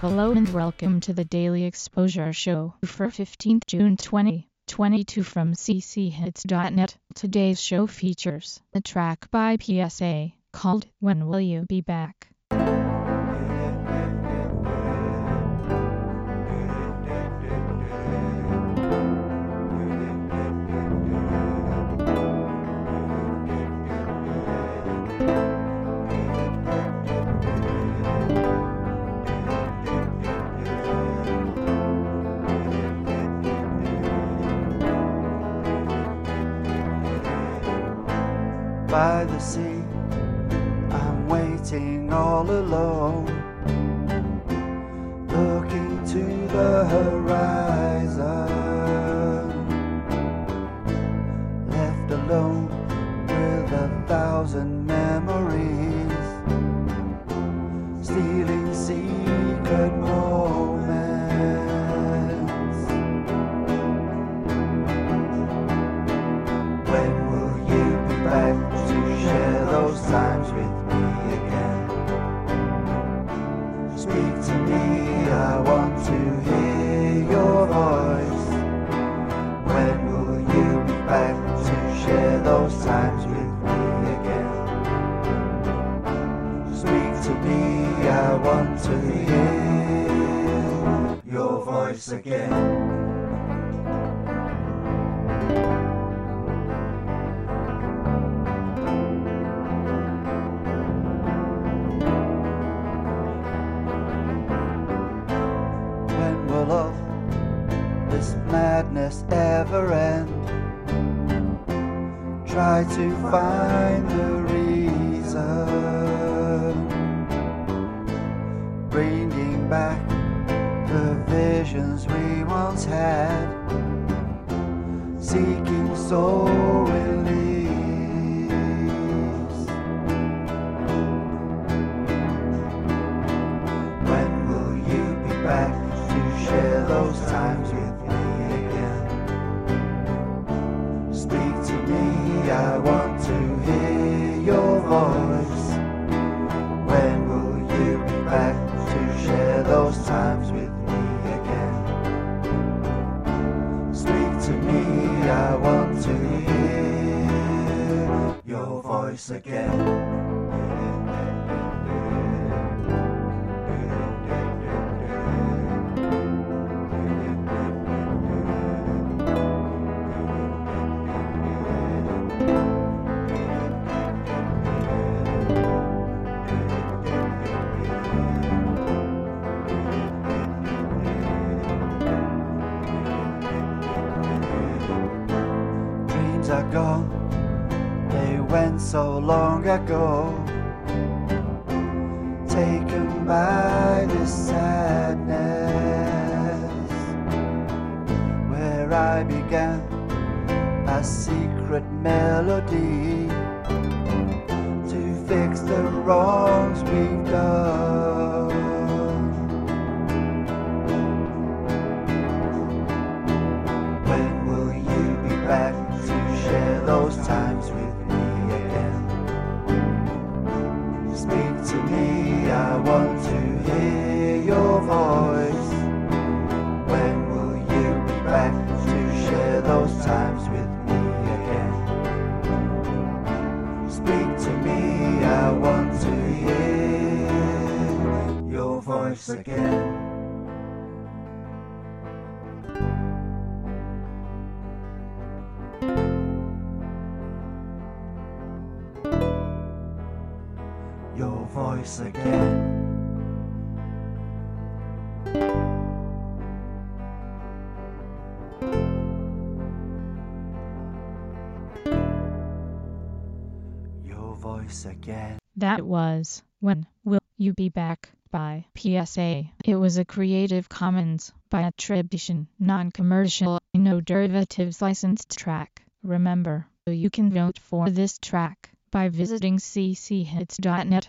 Hello and welcome to the Daily Exposure Show for 15th June 2022 from cchits.net. Today's show features a track by PSA called When Will You Be Back? By the sea. I'm waiting all alone, looking to the horizon. Left alone with a thousand memories, stealing secret share those times with me again? Speak to me, I want to hear your voice. When will you be back to share those times with me again? Speak to me, I want to hear your voice again. Madness ever end? Try to find the reason, bringing back the visions we once had, seeking soul voice again. Went so long ago. Taken by this sadness, where I began a secret melody to fix the wrongs we've done. To me, I want to hear your voice. When will you be back to share those times with me again? Speak to me, I want to hear your voice again. Voice again. Your voice again. That was When Will You Be Back by PSA. It was a Creative Commons by attribution, non-commercial, no derivatives licensed track. Remember, you can vote for this track by visiting cchits.net